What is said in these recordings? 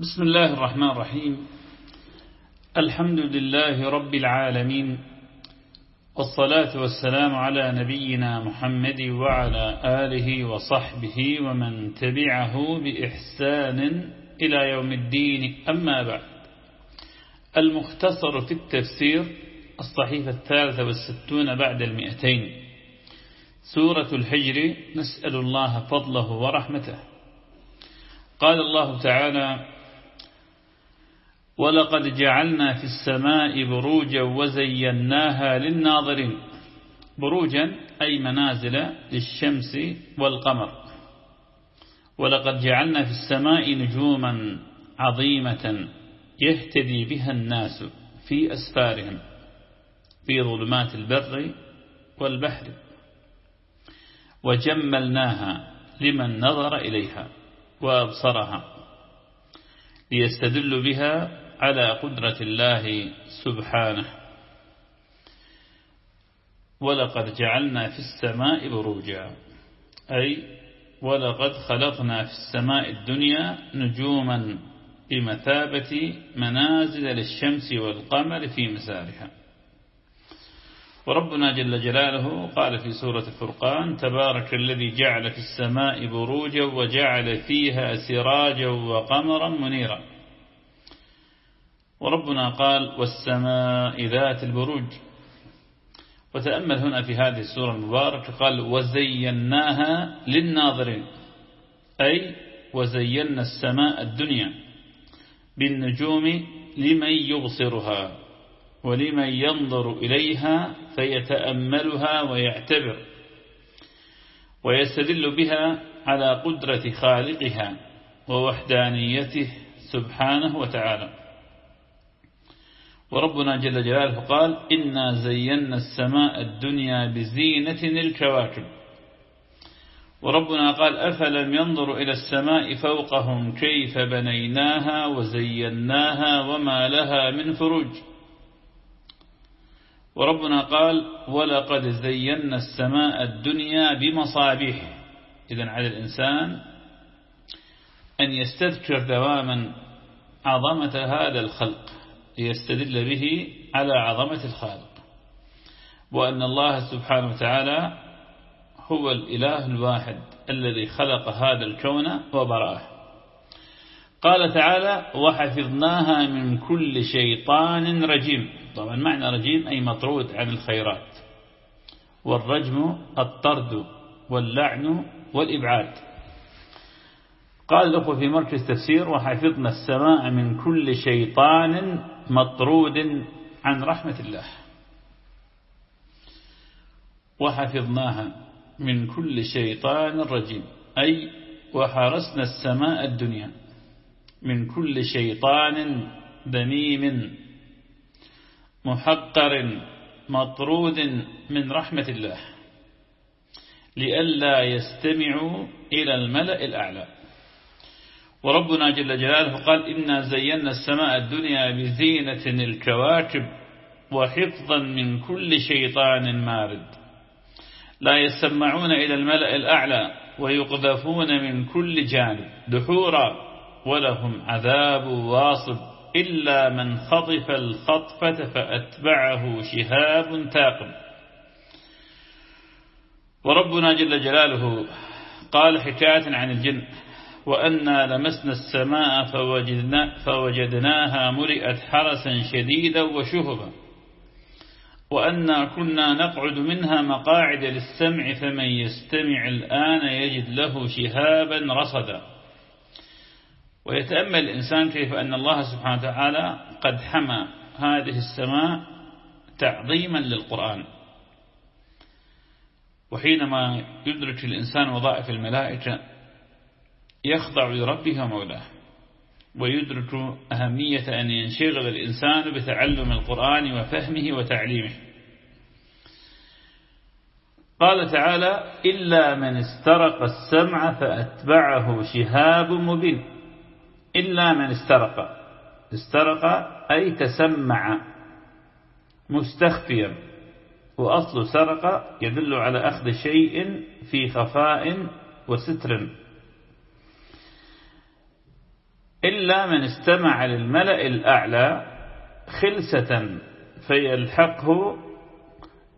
بسم الله الرحمن الرحيم. الحمد لله رب العالمين والصلاة والسلام على نبينا محمد وعلى آله وصحبه ومن تبعه بإحسان إلى يوم الدين. أما بعد المختصر في التفسير الصحيفة الثالثة والستون بعد المئتين. سورة الحجر نسأل الله فضله ورحمته. قال الله تعالى ولقد جعلنا في السماء بروجا وزيناها للناظرين. بروجا أي منازل للشمس والقمر. ولقد جعلنا في السماء نجوما عظيمة يهتدي بها الناس في أسفارهم في ظلمات البر والبحر. وجملناها لمن نظر إليها وأبصرها ليستدل بها على قدرة الله سبحانه. ولقد جعلنا في السماء بروجا. أي ولقد خلقنا في السماء الدنيا نجوما بمثابة منازل للشمس والقمر في مسارها. وربنا جل جلاله قال في سورة الفرقان تبارك الذي جعل في السماء بروجا وجعل فيها سراجا وقمرا منيرا. وربنا قال والسماء ذات البروج. وتأمل هنا في هذه السورة المباركة قال وزيناها للناظرين. أي وزينا السماء الدنيا بالنجوم لمن يبصرها ولمن ينظر إليها فيتأملها ويعتبر ويستدل بها على قدرة خالقها ووحدانيته سبحانه وتعالى. وربنا جل جلاله قال إنا زينا السماء الدنيا بزينة الكواكب. وربنا قال أفلم ينظروا إلى السماء فوقهم كيف بنيناها وزيناها وما لها من فروج. وربنا قال ولقد زينا السماء الدنيا بمصابيح. إذا على الإنسان أن يستذكر دواما عظمة هذا الخلق. ليستدل به على عظمة الخالق وأن الله سبحانه وتعالى هو الإله الواحد الذي خلق هذا الكون وبرأه. قال تعالى وحفظناها من كل شيطان رجيم. طبعا معنى رجيم أي مطرود عن الخيرات. والرجم الطرد واللعن والإبعاد. قال الأخوة في مركز تفسير وحفظنا السماء من كل شيطان مطرود عن رحمة الله. وحفظناها من كل شيطان رجيم. أي وحرسنا السماء الدنيا من كل شيطان ذميم محقر مطرود من رحمة الله. لئلا يستمعوا إلى الملأ الأعلى. وربنا جل جلاله قال إنا زينا السماء الدنيا بزينة الكواكب وحفظا من كل شيطان مارد. لا يسمعون إلى الملأ الأعلى ويقذفون من كل جانب دحورا ولهم عذاب واصب إلا من خطف الخطفة فأتبعه شهاب ثاقب وربنا جل جلاله قال حكاية عن الجن. وأنا لمسنا السماء فوجدنا فوجدناها مرئت حرسا شديدا وشهبا. وأنا كنا نقعد منها مقاعد للسمع فمن يستمع الآن يجد له شهابا رصدا. ويتأمل الإنسان كيف أن الله سبحانه وتعالى قد حمى هذه السماء تعظيما للقرآن. وحينما يدرك الإنسان وظائف الملائكة يخضع لربه ومولاه ويدرك أهمية أن ينشغل الإنسان بتعلم القرآن وفهمه وتعليمه. قال تعالى إلا من استرق السمع فأتبعه شهاب مبين. إلا من استرق. استرق أي تسمع. مستخفيا. وأصل سرق يدل على أخذ شيء في خفاء وستر. إلا من استمع للملأ الأعلى خلسة فيلحقه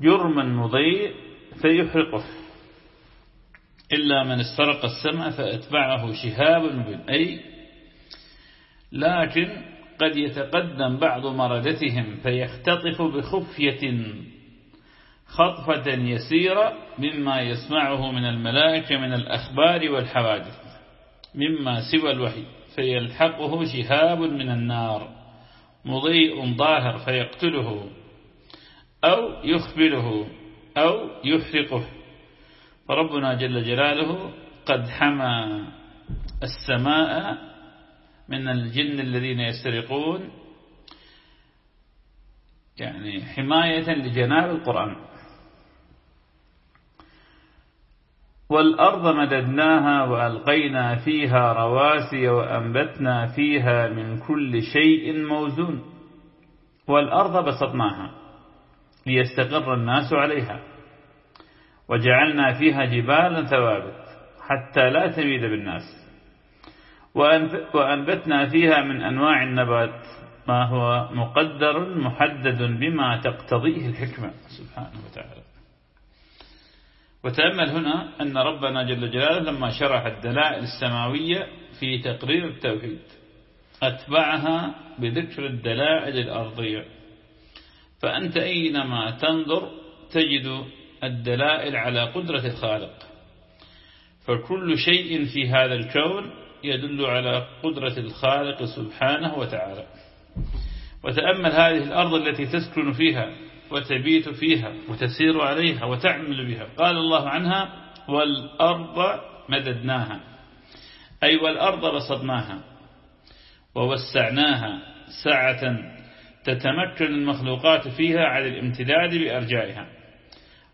جرم مضيء فيحرقه إلا من استرق السمع فأتبعه شهاب مبين أي لكن قد يتقدم بعض مردتهم فيختطف بخفية خطفة يسيرة مما يسمعه من الملائكة من الأخبار والحوادث مما سوى الوحي. فيلحقه شهاب من النار مضيء ظاهر فيقتله أو يخبره أو يحرقه. فربنا جل جلاله قد حمى السماء من الجن الذين يسترقون يعني حماية لجناب القرآن. والأرض مددناها وألقينا فيها رواسي وأنبتنا فيها من كل شيء موزون. والأرض بسطناها ليستقر الناس عليها. وجعلنا فيها جبالا ثوابت حتى لا تميد بالناس. وأنبتنا فيها من أنواع النبات ما هو مقدر محدد بما تقتضيه الحكمة. سبحانه وتعالى. وتأمل هنا أن ربنا جل جلاله لما شرح الدلائل السماوية في تقرير التوحيد أتبعها بذكر الدلائل الأرضية. فأنت أينما تنظر تجد الدلائل على قدرة الخالق. فكل شيء في هذا الكون يدل على قدرة الخالق سبحانه وتعالى. وتأمل هذه الأرض التي تسكن فيها وتبيت فيها وتسير عليها وتعمل بها. قال الله عنها والأرض مددناها. أي والأرض بسطناها ووسعناها سعة تتمكن المخلوقات فيها على الامتداد بأرجائها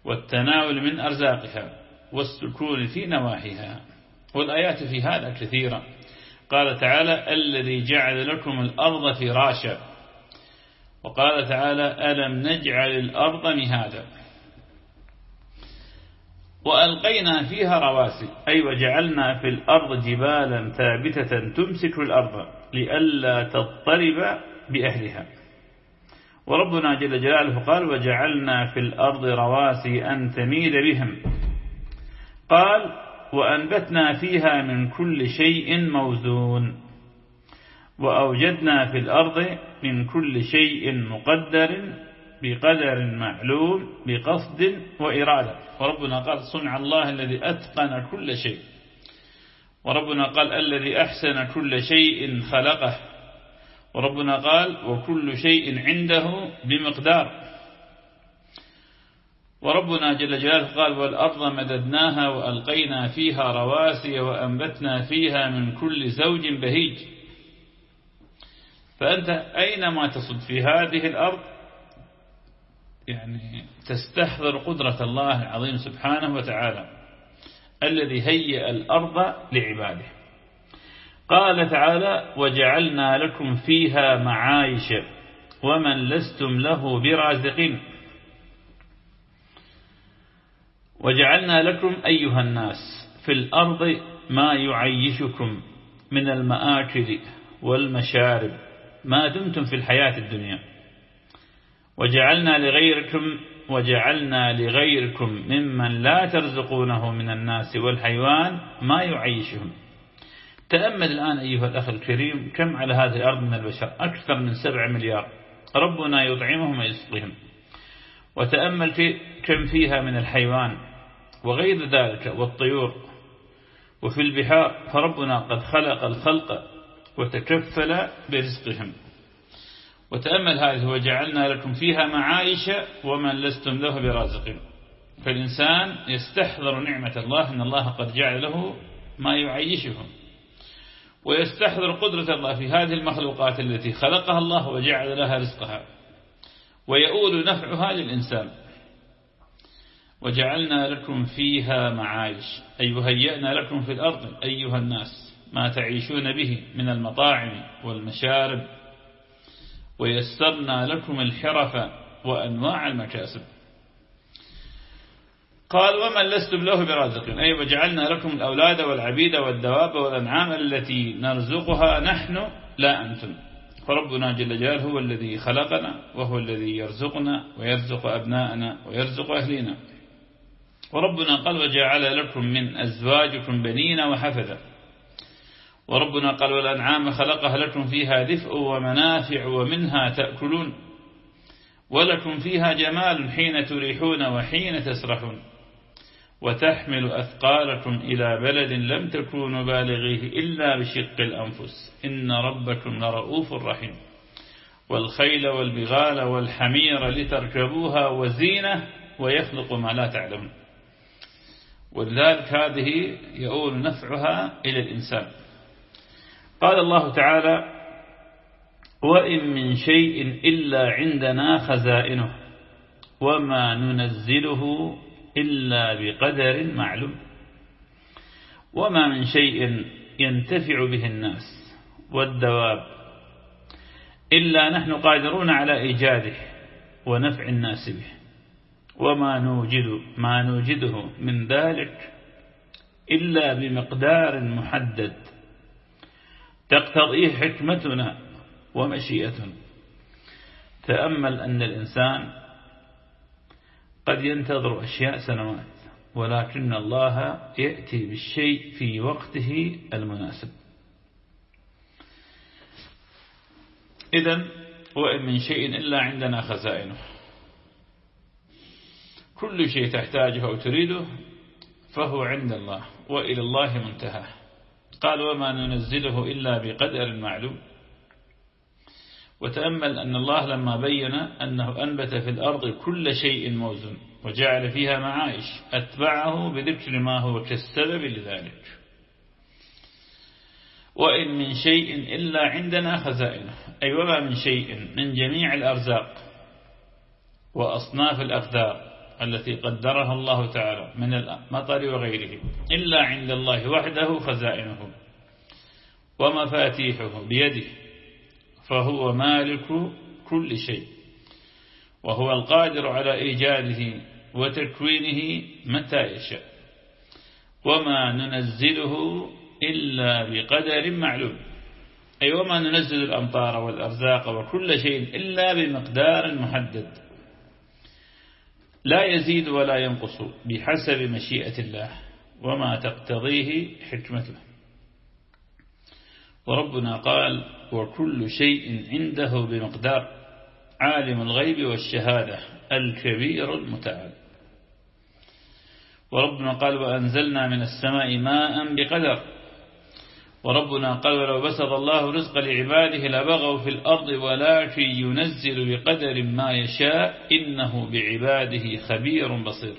والتناول من أرزاقها والسكون في نواحيها. والآيات في هذا كثيرة. قال تعالى الذي جعل لكم الأرض فراشا وقال تعالى ألم نجعل الأرض مهادا وألقينا فيها رواسي أي وجعلنا في الأرض جبالا ثابتة تمسك الأرض لئلا تضطرب بأهلها. وربنا جل جلاله قال وجعلنا في الأرض رواسي أن تميد بهم. قال وأنبتنا فيها من كل شيء موزون. وأوجدنا في الأرض من كل شيء مقدر بقدر معلوم بقصد وإرادة. وربنا قال صنع الله الذي أتقن كل شيء. وربنا قال الذي أحسن كل شيء خلقه. وربنا قال وكل شيء عنده بمقدار. وربنا جل جلاله قال والأرض مددناها وألقينا فيها رواسي وأنبتنا فيها من كل زوج بهيج. فأنت أينما تصد في هذه الأرض يعني تستحضر قدرة الله العظيم سبحانه وتعالى الذي هيئ الأرض لعباده. قال تعالى وجعلنا لكم فيها معايش ومن لستم له برازقين. وجعلنا لكم أيها الناس في الأرض ما يعيشكم من المآكل والمشارب ما دمتم في الحياة الدنيا. وجعلنا لغيركم وجعلنا لغيركم ممن لا ترزقونه من الناس والحيوان ما يعيشهم. تأمل الآن أيها الأخ الكريم كم على هذه الأرض من البشر؟ أكثر من سبع مليار. ربنا يطعمهم ويسقيهم. وتأمل في كم فيها من الحيوان. وغير ذلك والطيور. وفي البحار فربنا قد خلق الخلق وتكفل برزقهم. وتأمل هذه وجعلنا لكم فيها معايش ومن لستم له برازق فالإنسان يستحضر نعمة الله أن الله قد جعل له ما يعيشهم ويستحضر قدرة الله في هذه المخلوقات التي خلقها الله وجعل لها رزقها. ويؤول نفعها للإنسان. وجعلنا لكم فيها معايش. أي وهيئنا لكم في الأرض أيها الناس. ما تعيشون به من المطاعم والمشارب. ويسرنا لكم الحرف وأنواع المكاسب. قال ومن لستم له برازق أي وجعلنا لكم الأولاد والعبيد والدواب والأنعام التي نرزقها نحن لا أنتم. فربنا جل جلاله هو الذي خلقنا وهو الذي يرزقنا ويرزق أبناءنا ويرزق أهلنا وربنا قال وجعل لكم من أزواجكم بنين وحفدا وربنا قال والأنعام خلقها لكم فيها دفء ومنافع ومنها تأكلون ولكم فيها جمال حين تريحون وحين تسرحون وتحمل أثقالكم إلى بلد لم تكونوا بالغيه إلا بشق الأنفس. إن ربكم لرؤوف رحيم. والخيل والبغال والحمير لتركبوها وزينة ويخلق ما لا تعلمون. ولذلك هذه يؤول نفعها إلى الإنسان. قال الله تعالى وإن من شيء إلا عندنا خزائنه وما ننزله إلا بقدر معلوم. وما من شيء ينتفع به الناس والدواب إلا نحن قادرون على إيجاده ونفع الناس به. وما نوجد ما نوجده من ذلك إلا بمقدار محدد تقتضيه حكمتنا ومشيئتنا. تأمل أن الإنسان قد ينتظر أشياء سنوات ولكن الله يأتي بالشيء في وقته المناسب. إذا وإن من شيء إلا عندنا خزائنه. كل شيء تحتاجه أو تريده فهو عند الله وإلى الله منتهى قال وما ننزله إلا بقدر معلوم. وتأمل أن الله لما بين أنه أنبت في الأرض كل شيء موزن وجعل فيها معايش أتبعه بذكر ما هو كالسبب لذلك. وإن من شيء إلا عندنا خزائنه أي وما من شيء من جميع الأرزاق وأصناف الأقدار التي قدرها الله تعالى من المطر وغيره إلا عند الله وحده خزائنه ومفاتيحه بيده فهو مالك كل شيء وهو القادر على إيجاده وتكوينه متى يشاء وما ننزله إلا بقدر معلوم أي وما ننزل الأمطار والأرزاق وكل شيء إلا بمقدار محدد. لا يزيد ولا ينقص بحسب مشيئة الله وما تقتضيه حكمته وربنا قال وكل شيء عنده بمقدار عالم الغيب والشهادة الكبير المتعال. وربنا قال وأنزلنا من السماء ماء بقدر وربنا قال ولو بسط الله رزق لعباده لبغوا في الأرض ولكن ينزل بقدر ما يشاء إنه بعباده خبير بصير.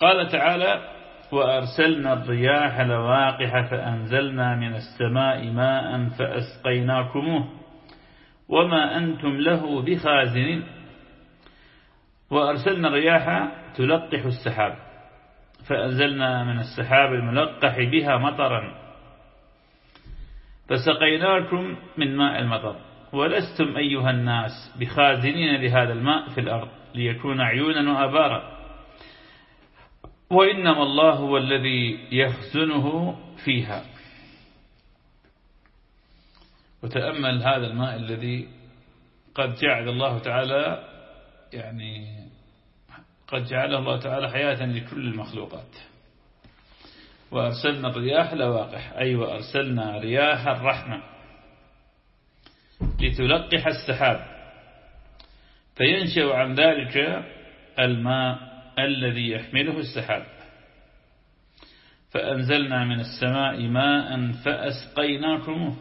قال تعالى وأرسلنا الرياح لواقح فأنزلنا من السماء ماء فأسقيناكموه وما أنتم له بخازنين. وأرسلنا الرياح تلقح السحاب فأنزلنا من السحاب الملقح بها مطرا. فسقيناكم من ماء المطر. ولستم أيها الناس بخازنين لهذا الماء في الأرض ليكون عيونا وأبارا. وإنما الله هو الذي يخزنه فيها. وتأمل هذا الماء الذي قد جعل الله تعالى يعني قد جعله الله تعالى حياة لكل المخلوقات. وأرسلنا الرياح لواقح. أي أيوة وأرسلنا رياح الرحمة لتلقح السحاب. فينشأ عن ذلك الماء الذي يحمله السحاب. فأنزلنا من السماء ماء فأسقيناكمه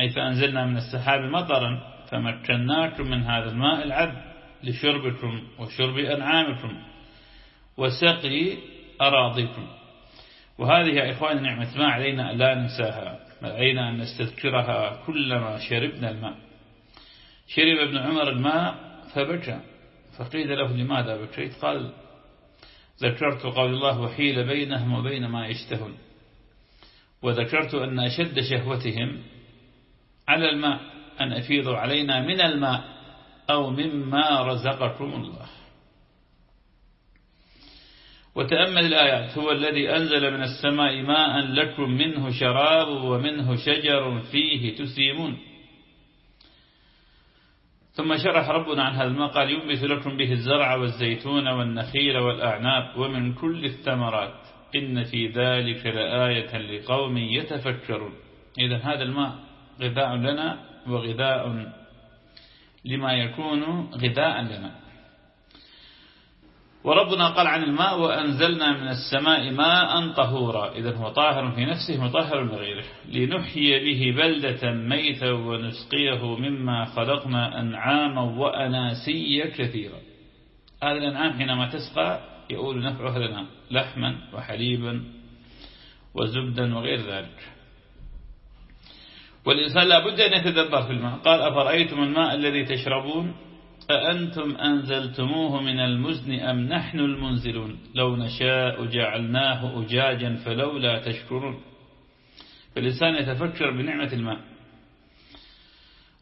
أي فأنزلنا من السحاب مطرا فمكناكم من هذا الماء العذب لشربكم وشرب أنعامكم. وسقي أراضيكم. وهذه يا إخوان نعمة ما علينا أن لا ننساها علينا أن نستذكرها كلما شربنا الماء. شرب ابن عمر الماء فبكى فقيل له لماذا بكيت؟ قال ذكرت قول الله وحيل بينهم وبين ما يشتهون. وذكرت أن أشد شهوتهم على الماء أن أفيضوا علينا من الماء أو مما رزقكم الله. وتأمل الآيات. هو الذي أنزل من السماء ماء لكم منه شراب ومنه شجر فيه تسيمون ثم شرح ربنا عن هذا الماء قال لكم به الزرع والزيتون والنخيل والأعناب ومن كل الثمرات. إن في ذلك لآية لقوم يتفكرون. إذا هذا الماء غذاء لنا وغذاء لما يكون غذاء لنا. وربنا قال عن الماء وأنزلنا من السماء ماء طهورا. إذا هو طاهر في نفسه مطهر لغيره لنحيي به بلدة ميتا ونسقيه مما خلقنا أنعاما وأناسيا كثيرا. هذا الأنعام حينما تسقى يقول نفعها لنا لحما وحليبا وزبدا وغير ذلك. والإنسان لابد أن يتدبر في الماء. قال أفرأيتم الماء الذي تشربون؟ أأنتم أنزلتموه من المزن أم نحن المنزلون؟ لو نشاء جعلناه أجاجا فلولا تشكرون. فالإنسان يتفكر بنعمة الماء.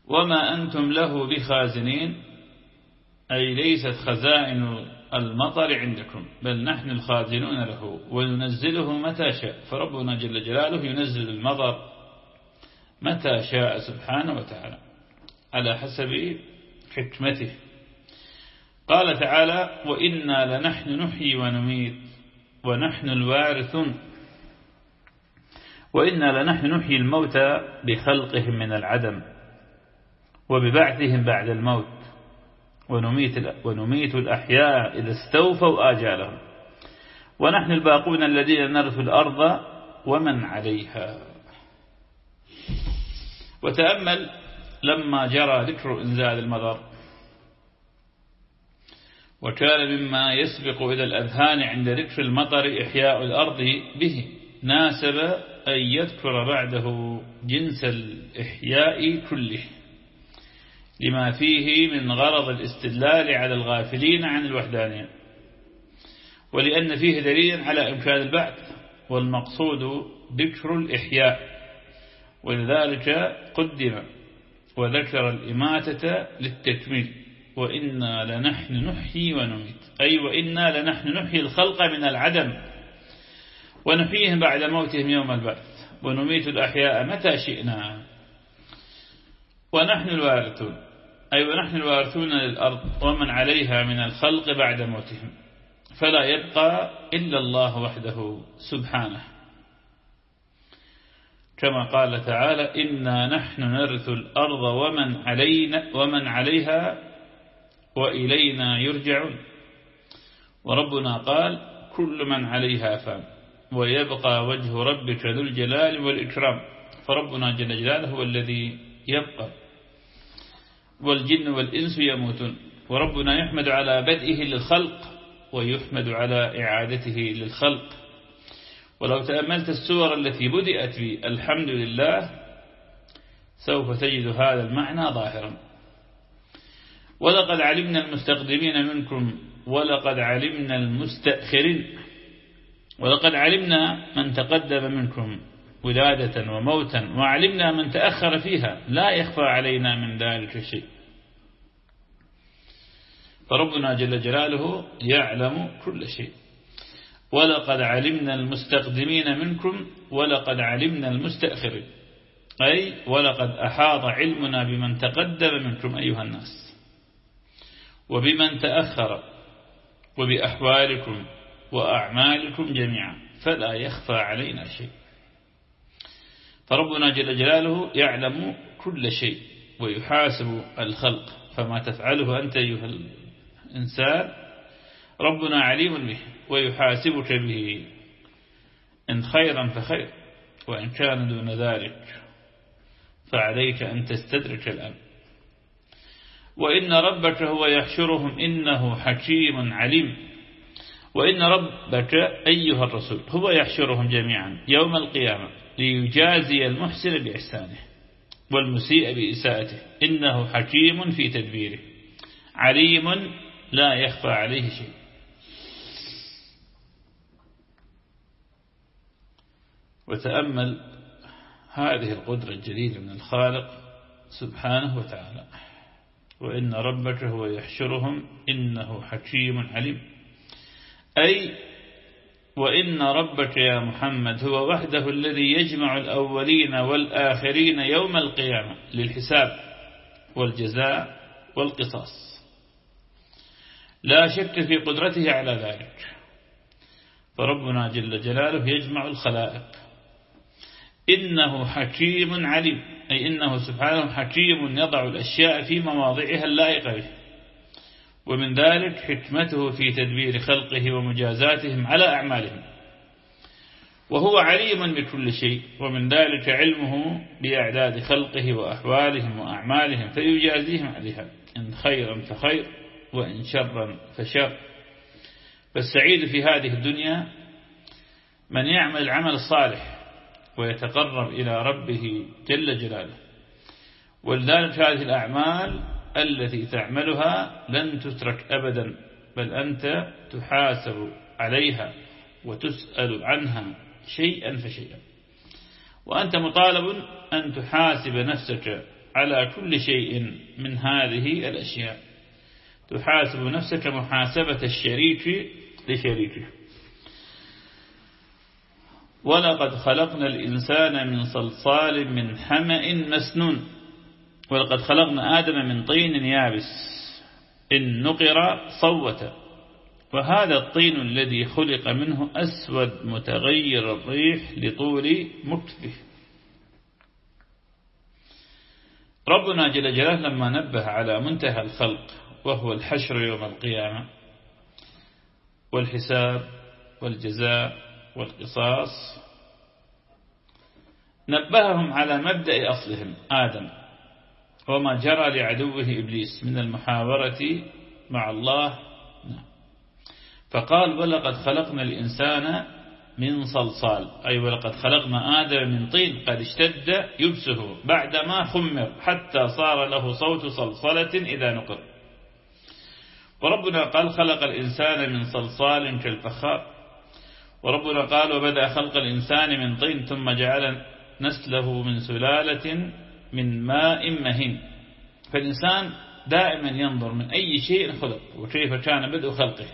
وما أنتم له بخازنين أي ليست خزائن المطر عندكم بل نحن الخازنون له وننزله متى شاء. فربنا جل جلاله ينزل المطر متى شاء سبحانه وتعالى. على حسب حكمته. قال تعالى وإنا لنحن نحيي ونميت ونحن الوارثون. وإنا لنحن نحيي الموتى بخلقهم من العدم وببعثهم بعد الموت. ونميت, ونميت الأحياء إذا استوفوا آجالهم. ونحن الباقون الذين نرث الأرض ومن عليها. وتأمل لما جرى ذكر إنزال المضر وكان مما يسبق إلى الأذهان عند ذكر المطر إحياء الأرض به. ناسب أن يذكر بعده جنس الإحياء كله. لما فيه من غرض الاستدلال على الغافلين عن الوحدانية. ولأن فيه دليل على إمكان البعث. والمقصود ذكر الإحياء. ولذلك قدم. وذكر الإماتة للتكميل وإنا لنحن نحيي ونميت. أي وإنا لنحن نحيي الخلق من العدم ونحييهم بعد موتهم يوم البعث. ونميت الأحياء متى شئنا. ونحن الوارثون. أي ونحن الوارثون للأرض ومن عليها من الخلق بعد موتهم. فلا يبقى إلا الله وحده سبحانه. كما قال تعالى إنا نحن نرث الأرض ومن علينا ومن عليها وإلينا يرجعون. وربنا قال كل من عليها فان ويبقى وجه ربك ذو الجلال والإكرام. فربنا جل جلاله هو الذي يبقى والجن والإنس يموتون. وربنا يحمد على بدئه للخلق ويحمد على إعادته للخلق. ولو تأملت السور التي بدأت بالحمد لله سوف تجد هذا المعنى ظاهرا. ولقد علمنا المستقدمين منكم ولقد علمنا المستأخرين. ولقد علمنا من تقدم منكم ولادة وموتا وعلمنا من تأخر فيها. لا يخفى علينا من ذلك شيء. فربنا جل جلاله يعلم كل شيء. ولقد علمنا المستقدمين منكم ولقد علمنا المستأخرين. أي ولقد أحاط علمنا بمن تقدم منكم أيها الناس وبمن تأخر وبأحوالكم وأعمالكم جميعا فلا يخفى علينا شيء. فربنا جل جلاله يعلم كل شيء ويحاسب الخلق. فما تفعله أنت أيها الإنسان ربنا عليم به ويحاسبك به. إن خيرا فخير وإن كان دون ذلك فعليك أن تستدرك الآن وإن ربك هو يحشرهم إنه حكيم عليم. وإن ربك أيها الرسول هو يحشرهم جميعا يوم القيامة ليجازي المحسن بإحسانه والمسيء بإساءته. إنه حكيم في تدبيره عليم لا يخفى عليه شيء. وتأمل هذه القدرة الجليلة من الخالق سبحانه وتعالى. وإن ربك هو يحشرهم إنه حكيم عليم. أي وإن ربك يا محمد هو وحده الذي يجمع الأولين والآخرين يوم القيامة للحساب والجزاء والقصاص. لا شك في قدرته على ذلك. فربنا جل جلاله يجمع الخلائق. إنه حكيم عليم. أي إنه سبحانه حكيم يضع الأشياء في مواضعها اللائقة به. ومن ذلك حكمته في تدبير خلقه ومجازاتهم على أعمالهم. وهو عليم بكل شيء. ومن ذلك علمه بأعداد خلقه وأحوالهم وأعمالهم فيجازيهم عليها. إن خيرا فخير وإن شرا فشر. فالسعيد في هذه الدنيا من يعمل العمل الصالح ويتقرب إلى ربه جل جلاله. ولذلك هذه الأعمال التي تعملها لن تترك أبدا بل أنت تحاسب عليها وتسأل عنها شيئا فشيئا. وأنت مطالب أن تحاسب نفسك على كل شيء من هذه الأشياء. تحاسب نفسك محاسبة الشريك لشريكه. ولقد خلقنا الإنسان من صلصال من حمأ مسنون. ولقد خلقنا آدم من طين يابس. إن نقر صوت وهذا الطين الذي خلق منه أسود متغير الريح لطول مكثه. ربنا جل جلاله لما نبه على منتهى الخلق وهو الحشر يوم القيامة والحساب والجزاء والقصاص. نبههم على مبدأ أصلهم آدم. وما جرى لعدوه إبليس من المحاورة مع الله. فقال ولقد خلقنا الإنسان من صلصال. أي ولقد خلقنا آدم من طين قد اشتد يبسه بعدما خمر حتى صار له صوت صلصلة إذا نقر. وربنا قال خلق الإنسان من صلصال كالفخار. وربنا قال وبدأ خلق الإنسان من طين ثم جعل نسله من سلالة من ماء مهين. فالإنسان دائما ينظر من أي شيء خلق وكيف كان بدء خلقه.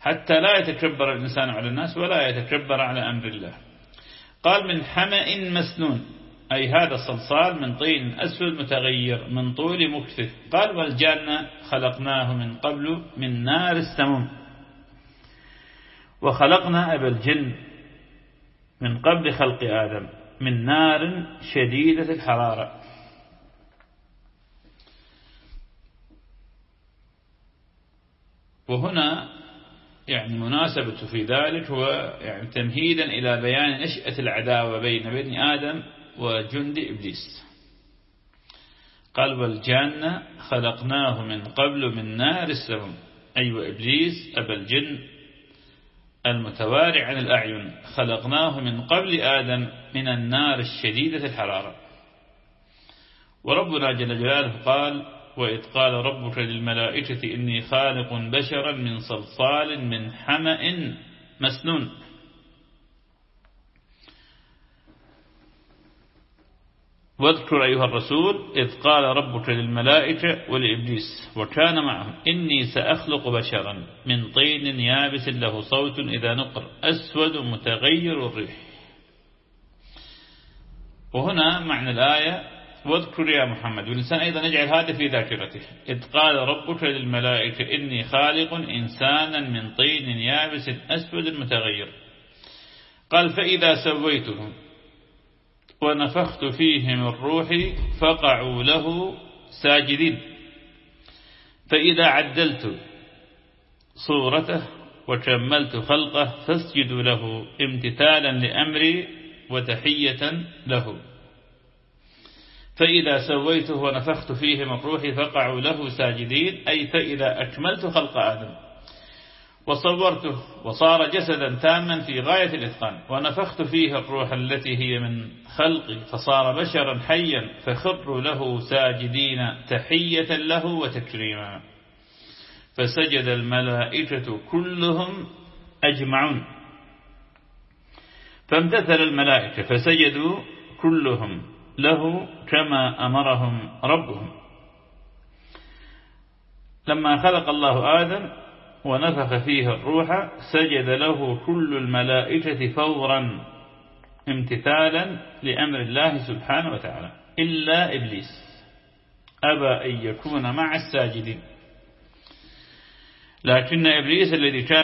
حتى لا يتكبر الإنسان على الناس ولا يتكبر على أمر الله. قال من حمأ مسنون أي هذا الصلصال من طين أسود متغير من طول مكثف. قال والجنة خلقناه من قبل من نار السموم. وخلقنا أبا الجن من قبل خلق آدم من نار شديدة الحرارة. وهنا يعني مناسبة في ذلك هو يعني تمهيدا إلى بيان نشأة العداوة بين بني آدم وجند إبليس. قال والجنة خلقناه من قبل من نار السموم أي أيوة وإبليس أبا الجن المتوارع عن الأعين. خلقناه من قبل آدم من النار الشديدة الحرارة. وربنا جل جلاله قال وإذ قال ربك للملائكة إني خالق بشرا من صلصال من حمأ مسنون. واذكر أيها الرسول إذ قال ربك للملائكة ولإبليس وكان معهم إني سأخلق بشرا من طين يابس له صوت إذا نقر أسود متغير الريح. وهنا معنى الآية واذكر يا محمد والإنسان أيضا يجعل هذا في ذاكرته. إذ قال ربك للملائكة إني خالق إنسانا من طين يابس أسود متغير. قال فإذا سويته ونفخت فيه من روحي فقعوا له ساجدين. فإذا عدلت صورته وكملت خلقه فاسجدوا له امتثالا لأمري وتحية له. فإذا سويته ونفخت فيه من روحي فقعوا له ساجدين أي فإذا أكملت خلق آدم. وصورته وصار جسدا تاما في غاية الإتقان. ونفخت فيه الروح التي هي من خلقي فصار بشرا حيا فخروا له ساجدين تحية له وتكريما. فسجد الملائكة كلهم أجمعون. فامتثل الملائكة فسجدوا كلهم له كما أمرهم ربهم. لما خلق الله آدم ونفخ فيه الروح سجد له كل الملائكة فورا امتثالا لأمر الله سبحانه وتعالى. إلا إبليس. أبى أن يكون مع الساجدين. لكن إبليس الذي كان